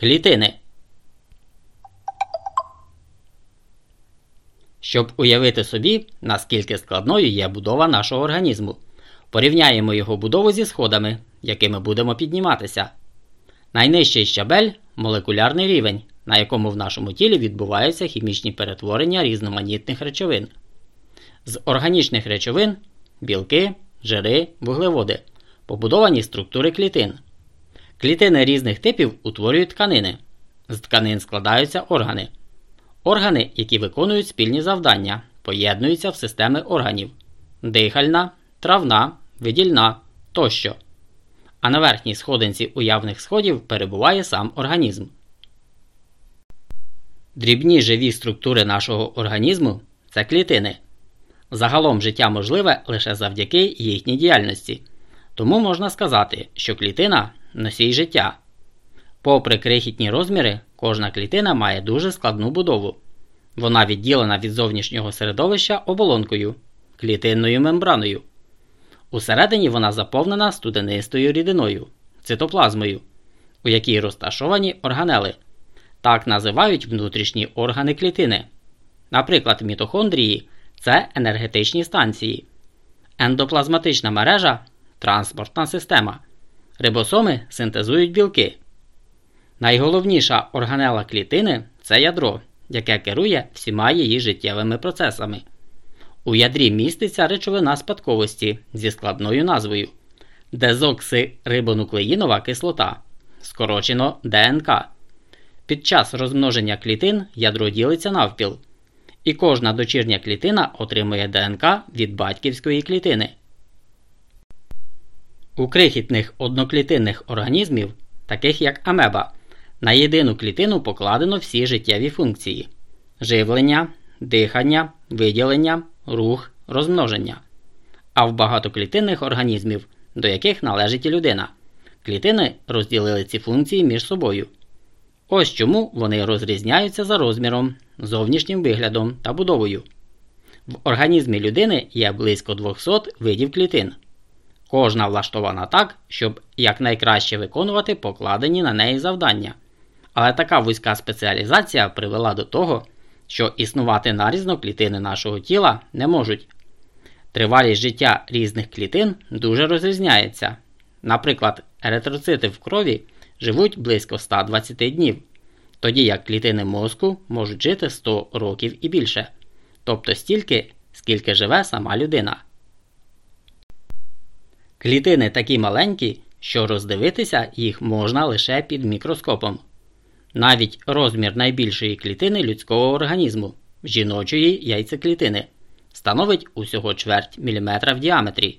Клітини. Щоб уявити собі, наскільки складною є будова нашого організму, порівняємо його будову зі сходами, якими будемо підніматися. Найнижчий щабель молекулярний рівень, на якому в нашому тілі відбуваються хімічні перетворення різноманітних речовин. З органічних речовин білки, жири, вуглеводи, побудовані структури клітин. Клітини різних типів утворюють тканини. З тканин складаються органи. Органи, які виконують спільні завдання, поєднуються в системи органів дихальна, травна, видільна тощо. А на верхній сходинці уявних сходів перебуває сам організм. Дрібні живі структури нашого організму це клітини. Загалом життя можливе лише завдяки їхній діяльності. Тому можна сказати, що клітина носій життя. Попри крихітні розміри, кожна клітина має дуже складну будову. Вона відділена від зовнішнього середовища оболонкою, клітинною мембраною. Усередині вона заповнена студенистою рідиною, цитоплазмою, у якій розташовані органели. Так називають внутрішні органи клітини. Наприклад, мітохондрії це енергетичні станції, ендоплазматична мережа транспортна система. Рибосоми синтезують білки. Найголовніша органела клітини це ядро, яке керує всіма її життєвими процесами. У ядрі міститься речовина спадковості зі складною назвою дезоксирибонуклеїнова кислота, скорочено ДНК. Під час розмноження клітин ядро ділиться навпіл, і кожна дочірня клітина отримує ДНК від батьківської клітини. У крихітних одноклітинних організмів, таких як амеба, на єдину клітину покладено всі життєві функції живлення, дихання, виділення, рух, розмноження. А в багатоклітинних організмів, до яких належить людина, клітини розділили ці функції між собою. Ось чому вони розрізняються за розміром, зовнішнім виглядом та будовою. В організмі людини є близько 200 видів клітин. Кожна влаштована так, щоб якнайкраще виконувати покладені на неї завдання. Але така вузька спеціалізація привела до того, що існувати нарізно клітини нашого тіла не можуть. Тривалість життя різних клітин дуже розрізняється. Наприклад, еритроцити в крові живуть близько 120 днів, тоді як клітини мозку можуть жити 100 років і більше, тобто стільки, скільки живе сама людина. Клітини такі маленькі, що роздивитися їх можна лише під мікроскопом. Навіть розмір найбільшої клітини людського організму жіночої яйцеклітини становить усього чверть міліметра в діаметрі.